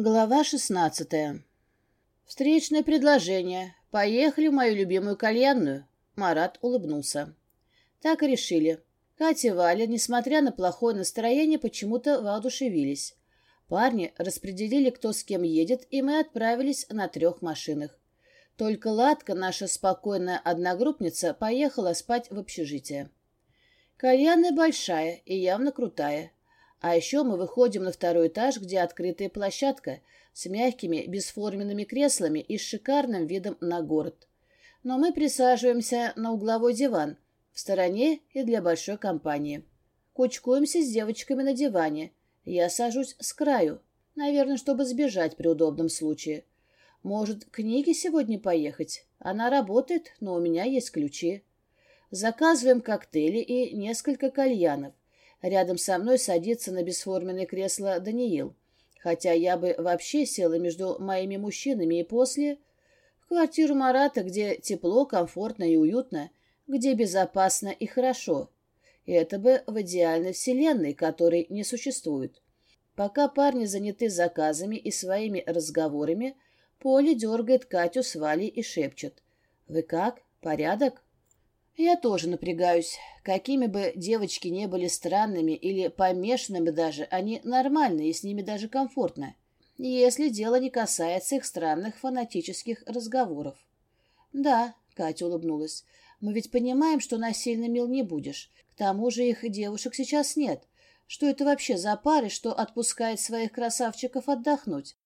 Глава шестнадцатая. Встречное предложение. Поехали в мою любимую кальянную. Марат улыбнулся. Так и решили. Катя и Валя, несмотря на плохое настроение, почему-то воодушевились. Парни распределили, кто с кем едет, и мы отправились на трех машинах. Только Ладка, наша спокойная одногруппница, поехала спать в общежитие. Кальянная большая и явно крутая. А еще мы выходим на второй этаж, где открытая площадка с мягкими бесформенными креслами и с шикарным видом на город. Но мы присаживаемся на угловой диван, в стороне и для большой компании. Кучкуемся с девочками на диване. Я сажусь с краю, наверное, чтобы сбежать при удобном случае. Может, к сегодня поехать? Она работает, но у меня есть ключи. Заказываем коктейли и несколько кальянов. Рядом со мной садится на бесформенное кресло Даниил. Хотя я бы вообще села между моими мужчинами и после... В квартиру Марата, где тепло, комфортно и уютно, где безопасно и хорошо. И это бы в идеальной вселенной, которой не существует. Пока парни заняты заказами и своими разговорами, Поле дергает Катю с Валей и шепчет. «Вы как? Порядок?» Я тоже напрягаюсь. Какими бы девочки не были странными или помешанными даже, они нормальные, и с ними даже комфортно. Если дело не касается их странных фанатических разговоров. Да, Катя улыбнулась. Мы ведь понимаем, что насильно мил не будешь. К тому же их девушек сейчас нет. Что это вообще за пары, что отпускает своих красавчиков отдохнуть?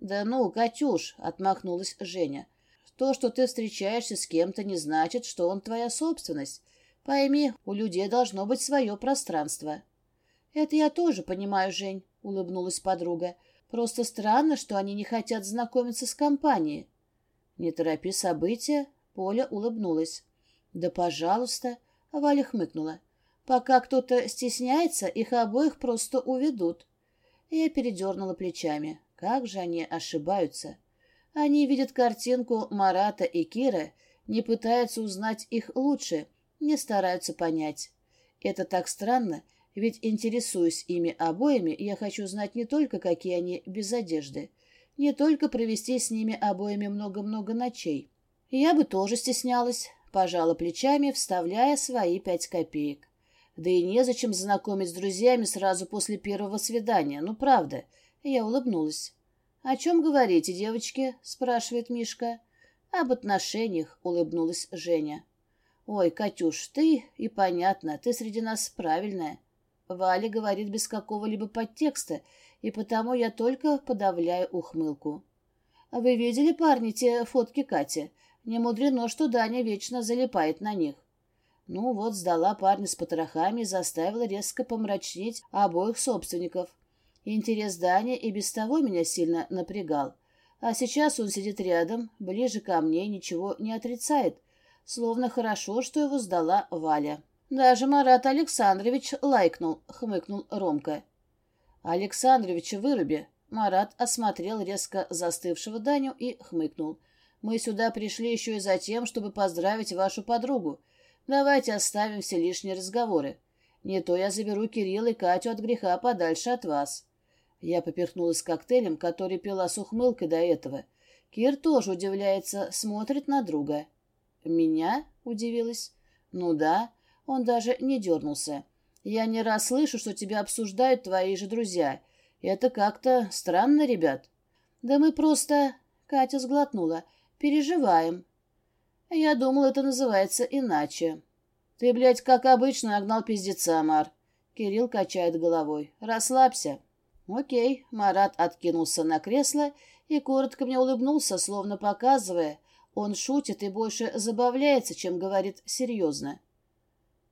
Да ну, Катюш, отмахнулась Женя. То, что ты встречаешься с кем-то, не значит, что он твоя собственность. Пойми, у людей должно быть свое пространство. — Это я тоже понимаю, Жень, — улыбнулась подруга. — Просто странно, что они не хотят знакомиться с компанией. — Не торопи события, — Поля улыбнулась. — Да, пожалуйста, — Валя хмыкнула. — Пока кто-то стесняется, их обоих просто уведут. Я передернула плечами. Как же они ошибаются. — они видят картинку Марата и Кира, не пытаются узнать их лучше, не стараются понять. Это так странно, ведь, интересуясь ими обоими, я хочу знать не только, какие они без одежды, не только провести с ними обоими много-много ночей. Я бы тоже стеснялась, пожала плечами, вставляя свои пять копеек. Да и незачем знакомить с друзьями сразу после первого свидания, ну правда. Я улыбнулась. «О чем говорите, девочки?» — спрашивает Мишка. «Об отношениях», — улыбнулась Женя. «Ой, Катюш, ты и понятно, ты среди нас правильная». Валя говорит без какого-либо подтекста, и потому я только подавляю ухмылку. «Вы видели, парни, те фотки Кати? Не мудрено, что Даня вечно залипает на них». Ну вот, сдала парня с потрохами и заставила резко помрачнеть обоих собственников. Интерес Дани и без того меня сильно напрягал. А сейчас он сидит рядом, ближе ко мне, ничего не отрицает. Словно хорошо, что его сдала Валя. Даже Марат Александрович лайкнул, хмыкнул Ромка. Александровича выруби. Марат осмотрел резко застывшего Даню и хмыкнул. Мы сюда пришли еще и за тем, чтобы поздравить вашу подругу. Давайте оставим все лишние разговоры. Не то я заберу Кирилла и Катю от греха подальше от вас. Я поперхнулась коктейлем, который пила с ухмылкой до этого. Кир тоже удивляется, смотрит на друга. «Меня?» — удивилась. «Ну да». Он даже не дернулся. «Я не раз слышу, что тебя обсуждают твои же друзья. Это как-то странно, ребят». «Да мы просто...» — Катя сглотнула. «Переживаем». «Я думал, это называется иначе». «Ты, блядь, как обычно, огнал пиздеца, Мар». Кирилл качает головой. «Расслабься». «Окей», — Марат откинулся на кресло и коротко мне улыбнулся, словно показывая, он шутит и больше забавляется, чем говорит серьезно.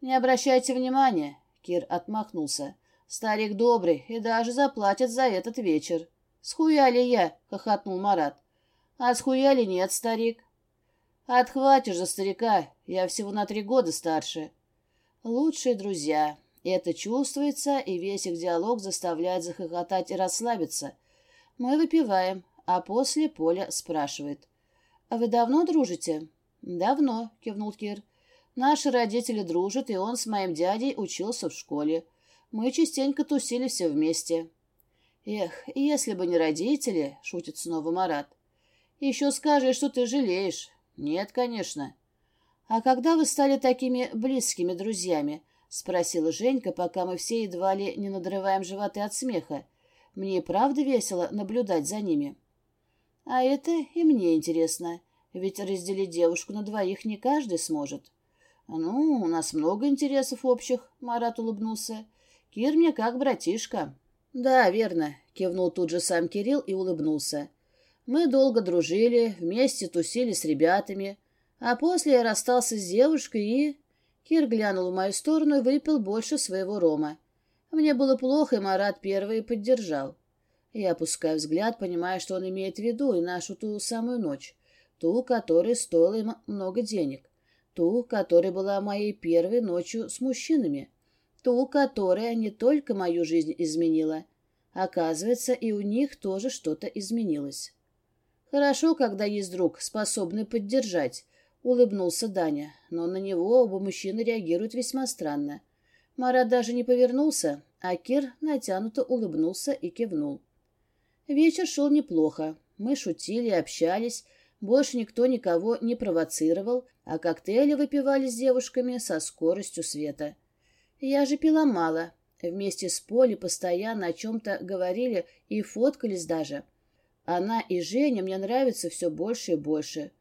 «Не обращайте внимания», — Кир отмахнулся. «Старик добрый и даже заплатит за этот вечер». «Схуяли я», — хохотнул Марат. «А схуяли нет, старик». «Отхватишь за старика, я всего на три года старше». «Лучшие друзья», это чувствуется, и весь их диалог заставляет захохотать и расслабиться. Мы выпиваем, а после Поля спрашивает. «А вы давно дружите?» «Давно», — кивнул Кир. «Наши родители дружат, и он с моим дядей учился в школе. Мы частенько тусили все вместе». Эх, если бы не родители, шутит снова Марат. Еще скажешь, что ты жалеешь. Нет, конечно. А когда вы стали такими близкими друзьями? Спросила Женька, пока мы все едва ли не надрываем животы от смеха. Мне и правда весело наблюдать за ними. А это и мне интересно, ведь разделить девушку на двоих не каждый сможет. Ну, у нас много интересов общих, Марат улыбнулся. Кир мне как братишка. Да, верно, кивнул тут же сам Кирилл и улыбнулся. Мы долго дружили, вместе тусили с ребятами, а после я расстался с девушкой и... Кир глянул в мою сторону и выпил больше своего рома. Мне было плохо, и Марат первый поддержал. Я опускаю взгляд, понимая, что он имеет в виду и нашу ту самую ночь, ту, которая стоила им много денег, ту, которая была моей первой ночью с мужчинами, ту, которая не только мою жизнь изменила. Оказывается, и у них тоже что-то изменилось. Хорошо, когда есть друг, способный поддержать, улыбнулся Даня, но на него оба мужчины реагируют весьма странно. Марат даже не повернулся, а Кир натянуто улыбнулся и кивнул. Вечер шел неплохо. Мы шутили, общались, больше никто никого не провоцировал, а коктейли выпивали с девушками со скоростью света. Я же пила мало. Вместе с Полей постоянно о чем-то говорили и фоткались даже — она и Женя мне нравятся все больше и больше.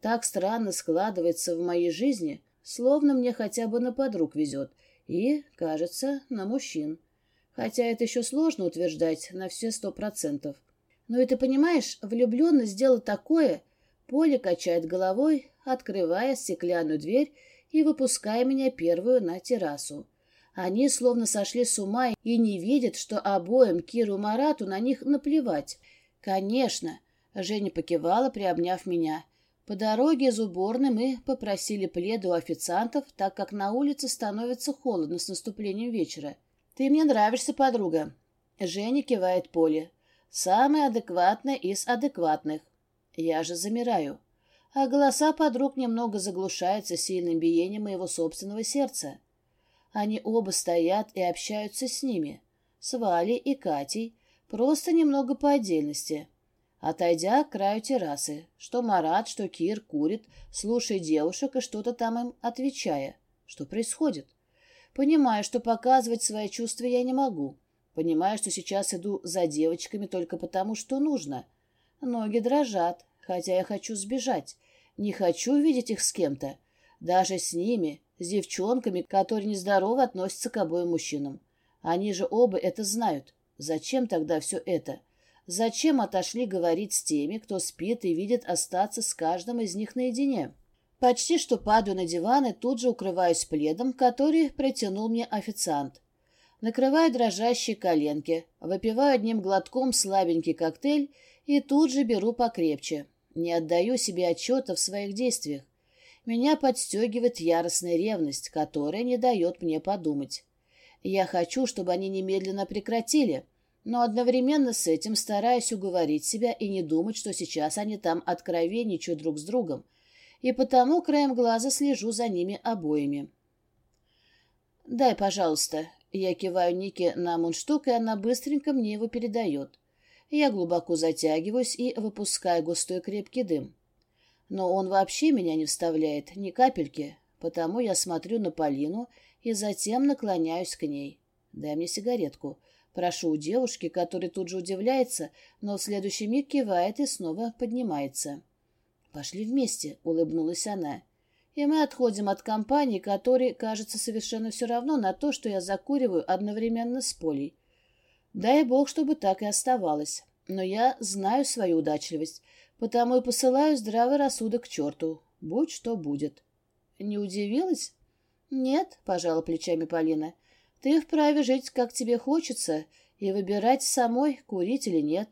Так странно складывается в моей жизни, словно мне хотя бы на подруг везет. И, кажется, на мужчин. Хотя это еще сложно утверждать на все сто процентов. Но это, понимаешь, влюбленность дело такое. Поле качает головой, открывая стеклянную дверь и выпуская меня первую на террасу. Они словно сошли с ума и не видят, что обоим Киру и Марату на них наплевать. «Конечно!» — Женя покивала, приобняв меня. По дороге из уборной мы попросили пледы у официантов, так как на улице становится холодно с наступлением вечера. «Ты мне нравишься, подруга!» Женя кивает Поле. «Самая адекватная из адекватных». Я же замираю. А голоса подруг немного заглушаются сильным биением моего собственного сердца. Они оба стоят и общаются с ними, с Валей и Катей, Просто немного по отдельности. Отойдя к краю террасы, что Марат, что Кир курит, слушая девушек и что-то там им отвечая. Что происходит? Понимаю, что показывать свои чувства я не могу. Понимаю, что сейчас иду за девочками только потому, что нужно. Ноги дрожат, хотя я хочу сбежать. Не хочу видеть их с кем-то. Даже с ними, с девчонками, которые нездорово относятся к обоим мужчинам. Они же оба это знают. Зачем тогда все это? Зачем отошли говорить с теми, кто спит и видит остаться с каждым из них наедине? Почти что падаю на диван и тут же укрываюсь пледом, который протянул мне официант. Накрываю дрожащие коленки, выпиваю одним глотком слабенький коктейль и тут же беру покрепче. Не отдаю себе отчета в своих действиях. Меня подстегивает яростная ревность, которая не дает мне подумать. Я хочу, чтобы они немедленно прекратили, но одновременно с этим стараюсь уговорить себя и не думать, что сейчас они там откровенничают друг с другом, и потому краем глаза слежу за ними обоими. «Дай, пожалуйста». Я киваю Нике на мундштук, и она быстренько мне его передает. Я глубоко затягиваюсь и выпускаю густой крепкий дым. Но он вообще меня не вставляет, ни капельки, потому я смотрю на Полину и затем наклоняюсь к ней. «Дай мне сигаретку». Прошу у девушки, которая тут же удивляется, но в следующий миг кивает и снова поднимается. «Пошли вместе», — улыбнулась она. И мы отходим от компании, которой, кажется, совершенно все равно на то, что я закуриваю одновременно с Полей. Дай бог, чтобы так и оставалось. Но я знаю свою удачливость, потому и посылаю здравый рассудок к черту. Будь что будет. Не удивилась? Нет, пожала плечами Полина. Ты вправе жить, как тебе хочется, и выбирать самой, курить или нет.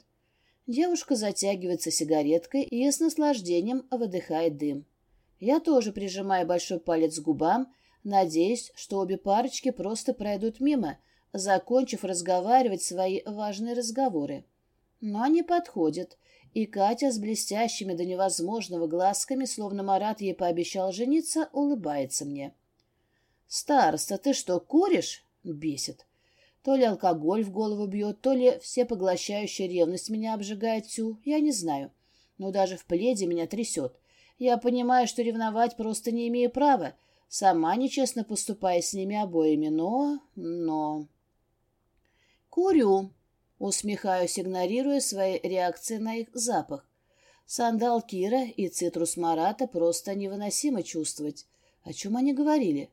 Девушка затягивается сигареткой и с наслаждением выдыхает дым. Я тоже прижимаю большой палец к губам, надеясь, что обе парочки просто пройдут мимо, закончив разговаривать свои важные разговоры. Но они подходят, и Катя с блестящими до невозможного глазками, словно Марат ей пообещал жениться, улыбается мне. «Староста, ты что, куришь?» Бесит. То ли алкоголь в голову бьет, то ли всепоглощающая ревность меня обжигает всю, я не знаю. Но даже в пледе меня трясет. Я понимаю, что ревновать просто не имею права, сама нечестно поступая с ними обоими, но... но... Курю. Усмехаюсь, игнорируя свои реакции на их запах. Сандал Кира и цитрус Марата просто невыносимо чувствовать. О чем они говорили?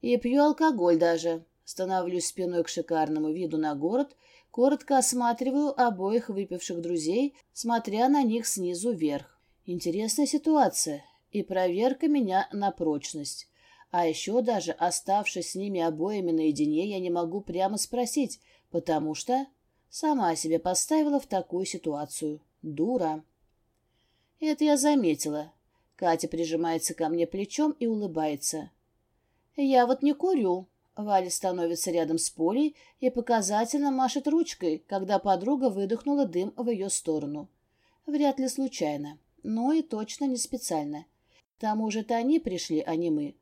И пью алкоголь даже. Становлюсь спиной к шикарному виду на город, коротко осматриваю обоих выпивших друзей, смотря на них снизу вверх. Интересная ситуация и проверка меня на прочность. А еще даже оставшись с ними обоими наедине, я не могу прямо спросить, потому что сама себя поставила в такую ситуацию. Дура. Это я заметила. Катя прижимается ко мне плечом и улыбается. Я вот не курю. Валя становится рядом с Полей и показательно машет ручкой, когда подруга выдохнула дым в ее сторону. Вряд ли случайно, но и точно не специально. К тому же это они пришли, а не мы.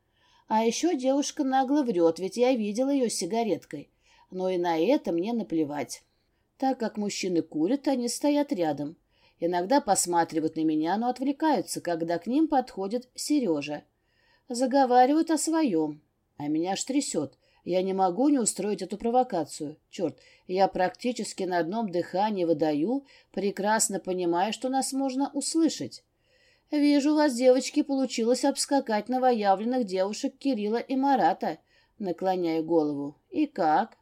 А еще девушка нагло врет, ведь я видела ее сигареткой но и на это мне наплевать. Так как мужчины курят, они стоят рядом. Иногда посматривают на меня, но отвлекаются, когда к ним подходит Сережа. Заговаривают о своем, а меня аж трясет. Я не могу не устроить эту провокацию. Черт, я практически на одном дыхании выдаю, прекрасно понимая, что нас можно услышать. Вижу, у вас, девочки, получилось обскакать новоявленных девушек Кирилла и Марата. Наклоняю голову. И как?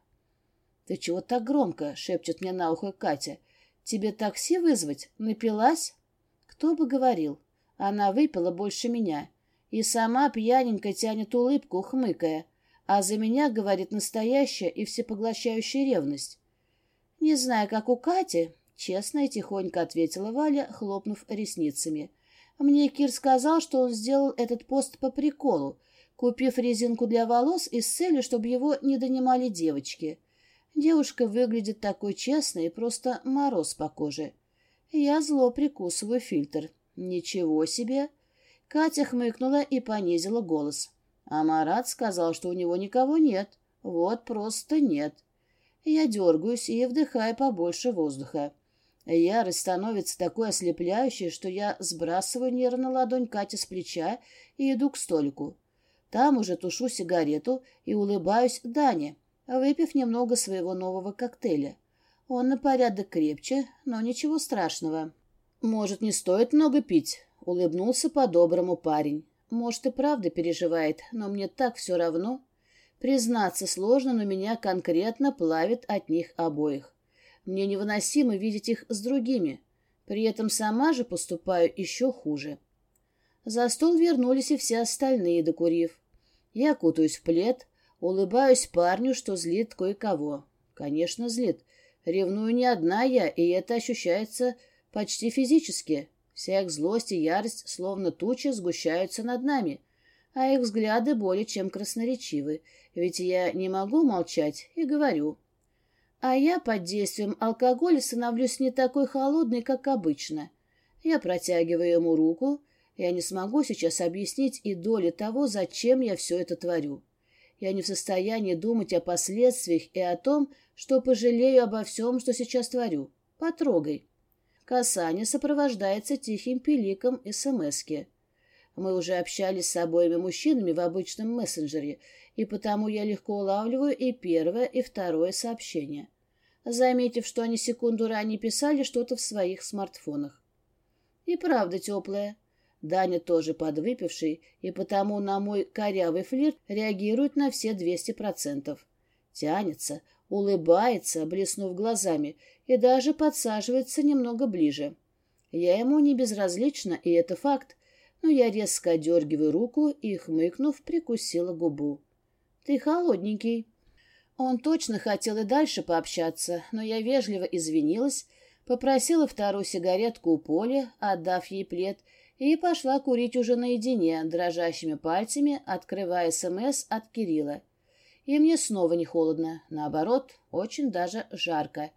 «Ты чего так громко?» — шепчет мне на ухо Катя. «Тебе такси вызвать? Напилась?» Кто бы говорил. Она выпила больше меня. И сама пьяненько тянет улыбку, хмыкая. А за меня говорит настоящая и всепоглощающая ревность. «Не знаю, как у Кати», — честно и тихонько ответила Валя, хлопнув ресницами. «Мне Кир сказал, что он сделал этот пост по приколу, купив резинку для волос и с целью, чтобы его не донимали девочки». Девушка выглядит такой честной и просто мороз по коже. Я зло прикусываю фильтр. Ничего себе! Катя хмыкнула и понизила голос. А Марат сказал, что у него никого нет. Вот просто нет. Я дергаюсь и вдыхаю побольше воздуха. Ярость становится такой ослепляющей, что я сбрасываю нервно ладонь Кати с плеча и иду к столику. Там уже тушу сигарету и улыбаюсь Дане выпив немного своего нового коктейля. Он на порядок крепче, но ничего страшного. «Может, не стоит много пить?» — улыбнулся по-доброму парень. «Может, и правда переживает, но мне так все равно. Признаться сложно, но меня конкретно плавит от них обоих. Мне невыносимо видеть их с другими. При этом сама же поступаю еще хуже». За стол вернулись и все остальные, докурив. Я кутаюсь в плед, Улыбаюсь парню, что злит кое-кого. Конечно, злит. Ревную не одна я, и это ощущается почти физически. Вся их злость и ярость, словно тучи, сгущаются над нами, а их взгляды более чем красноречивы, ведь я не могу молчать и говорю. А я под действием алкоголя становлюсь не такой холодной, как обычно. Я протягиваю ему руку, я не смогу сейчас объяснить и доли того, зачем я все это творю. Я не в состоянии думать о последствиях и о том, что пожалею обо всем, что сейчас творю. Потрогай. Касание сопровождается тихим пиликом СМСки. Мы уже общались с обоими мужчинами в обычном мессенджере, и потому я легко улавливаю и первое, и второе сообщение, заметив, что они секунду ранее писали что-то в своих смартфонах. И правда теплое. Даня тоже подвыпивший, и потому на мой корявый флирт реагирует на все двести процентов. Тянется, улыбается, блеснув глазами, и даже подсаживается немного ближе. Я ему не безразлична, и это факт, но я резко дергиваю руку и, хмыкнув, прикусила губу. «Ты холодненький». Он точно хотел и дальше пообщаться, но я вежливо извинилась, попросила вторую сигаретку у Поли, отдав ей плед, и пошла курить уже наедине, дрожащими пальцами, открывая СМС от Кирилла. И мне снова не холодно, наоборот, очень даже жарко.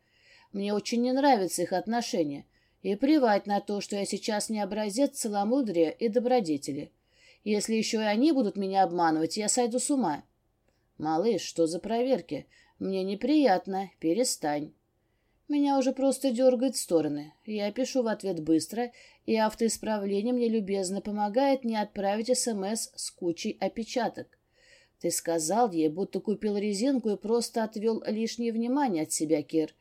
Мне очень не нравятся их отношения, и плевать на то, что я сейчас не образец целомудрия и добродетели. Если еще и они будут меня обманывать, я сойду с ума. Малыш, что за проверки? Мне неприятно, перестань. Меня уже просто дергает в стороны. Я пишу в ответ быстро, и автоисправление мне любезно помогает не отправить СМС с кучей опечаток. Ты сказал ей, будто купил резинку и просто отвел лишнее внимание от себя, Кир.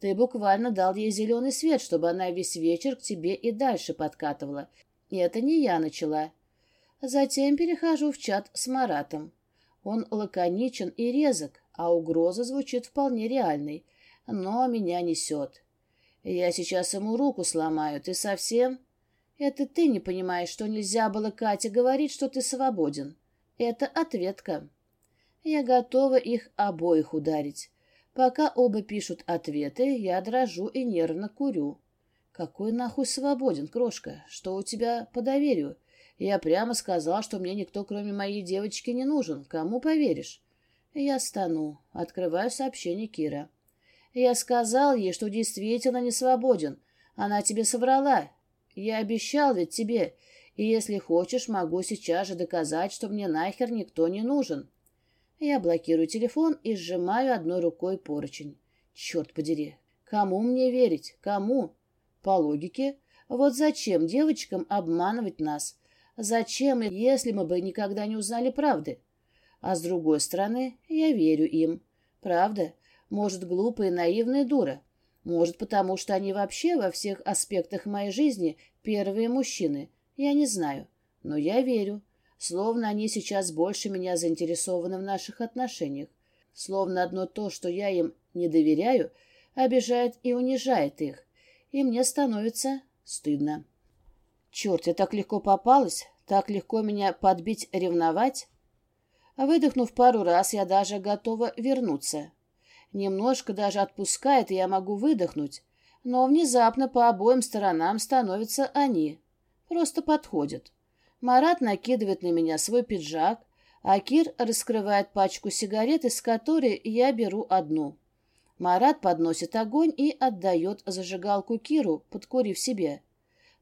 Ты буквально дал ей зеленый свет, чтобы она весь вечер к тебе и дальше подкатывала. И это не я начала. Затем перехожу в чат с Маратом. Он лаконичен и резок, а угроза звучит вполне реальной но меня несет. Я сейчас ему руку сломаю. Ты совсем? Это ты не понимаешь, что нельзя было Кате говорить, что ты свободен. Это ответка. Я готова их обоих ударить. Пока оба пишут ответы, я дрожу и нервно курю. Какой нахуй свободен, крошка? Что у тебя по доверию? Я прямо сказал, что мне никто, кроме моей девочки, не нужен. Кому поверишь? Я стану. Открываю сообщение Кира. Я сказал ей, что действительно не свободен. Она тебе соврала. Я обещал ведь тебе. И если хочешь, могу сейчас же доказать, что мне нахер никто не нужен. Я блокирую телефон и сжимаю одной рукой поручень. Черт подери, кому мне верить? Кому? По логике, вот зачем девочкам обманывать нас? Зачем, если мы бы никогда не узнали правды? А с другой стороны, я верю им. Правда? Может, глупая и наивная дура. Может, потому что они вообще во всех аспектах моей жизни первые мужчины. Я не знаю. Но я верю. Словно они сейчас больше меня заинтересованы в наших отношениях. Словно одно то, что я им не доверяю, обижает и унижает их. И мне становится стыдно. Черт, я так легко попалась, так легко меня подбить ревновать. Выдохнув пару раз, я даже готова вернуться. Немножко даже отпускает, и я могу выдохнуть. Но внезапно по обоим сторонам становятся они. Просто подходят. Марат накидывает на меня свой пиджак, а Кир раскрывает пачку сигарет, из которой я беру одну. Марат подносит огонь и отдает зажигалку Киру, подкурив себе.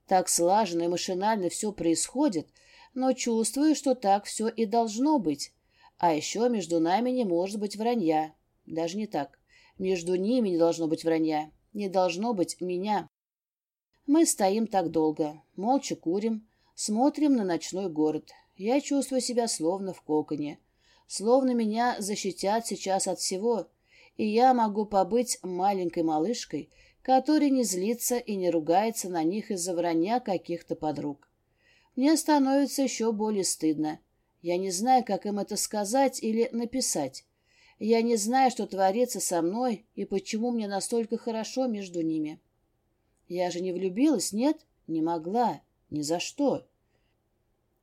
Так слаженно и машинально все происходит, но чувствую, что так все и должно быть. А еще между нами не может быть вранья. Даже не так. Между ними не должно быть вранья. Не должно быть меня. Мы стоим так долго, молча курим, смотрим на ночной город. Я чувствую себя словно в коконе. Словно меня защитят сейчас от всего, и я могу побыть маленькой малышкой, которая не злится и не ругается на них из-за вранья каких-то подруг. Мне становится еще более стыдно. Я не знаю, как им это сказать или написать. Я не знаю, что творится со мной и почему мне настолько хорошо между ними. Я же не влюбилась, нет? Не могла. Ни за что.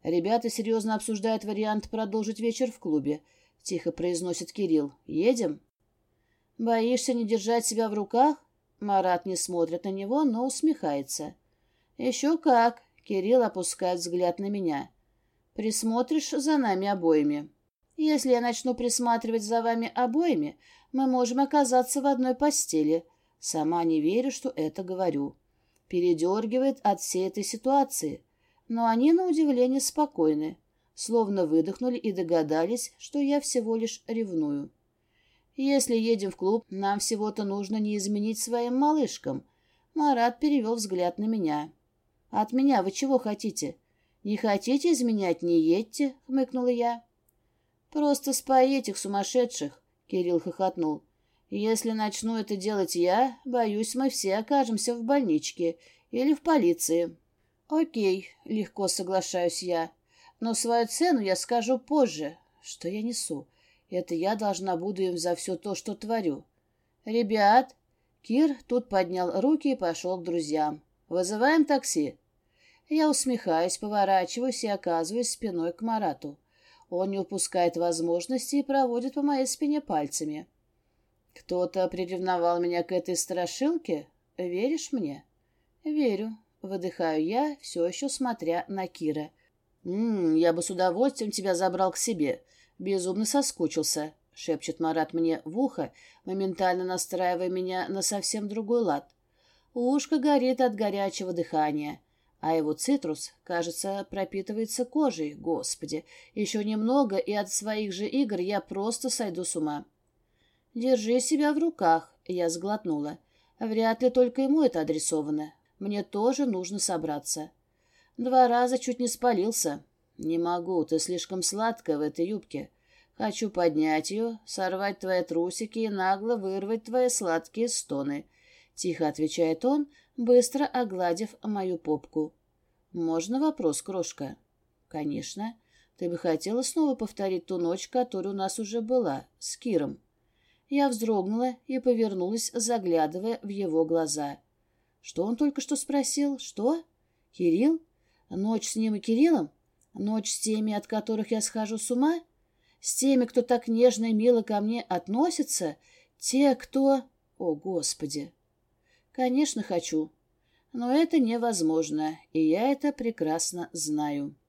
Ребята серьезно обсуждают вариант продолжить вечер в клубе. Тихо произносит Кирилл. Едем? Боишься не держать себя в руках? Марат не смотрит на него, но усмехается. Еще как. Кирилл опускает взгляд на меня. Присмотришь за нами обоими. Если я начну присматривать за вами обоими, мы можем оказаться в одной постели. Сама не верю, что это говорю. Передергивает от всей этой ситуации. Но они, на удивление, спокойны. Словно выдохнули и догадались, что я всего лишь ревную. Если едем в клуб, нам всего-то нужно не изменить своим малышкам. Марат перевел взгляд на меня. «От меня вы чего хотите?» «Не хотите изменять, не едьте», — хмыкнула я. «Просто спой этих сумасшедших», — Кирилл хохотнул. «Если начну это делать я, боюсь, мы все окажемся в больничке или в полиции». «Окей», — легко соглашаюсь я. «Но свою цену я скажу позже. Что я несу? Это я должна буду им за все то, что творю». «Ребят!» Кир тут поднял руки и пошел к друзьям. «Вызываем такси?» Я усмехаюсь, поворачиваюсь и оказываюсь спиной к Марату. Он не упускает возможности и проводит по моей спине пальцами. Кто-то приревновал меня к этой страшилке? Веришь мне? Верю. Выдыхаю я, все еще смотря на Кира. «М я бы с удовольствием тебя забрал к себе. Безумно соскучился», — шепчет Марат мне в ухо, моментально настраивая меня на совсем другой лад. Ушко горит от горячего дыхания. А его цитрус, кажется, пропитывается кожей. Господи, еще немного, и от своих же игр я просто сойду с ума. Держи себя в руках, я сглотнула. Вряд ли только ему это адресовано. Мне тоже нужно собраться. Два раза чуть не спалился. Не могу, ты слишком сладкая в этой юбке. Хочу поднять ее, сорвать твои трусики и нагло вырвать твои сладкие стоны. Тихо отвечает он, быстро огладив мою попку. «Можно вопрос, крошка?» «Конечно. Ты бы хотела снова повторить ту ночь, которая у нас уже была, с Киром?» Я вздрогнула и повернулась, заглядывая в его глаза. Что он только что спросил? Что? Кирилл? Ночь с ним и Кириллом? Ночь с теми, от которых я схожу с ума? С теми, кто так нежно и мило ко мне относится? Те, кто... О, Господи! Конечно, хочу. Но это невозможно, и я это прекрасно знаю.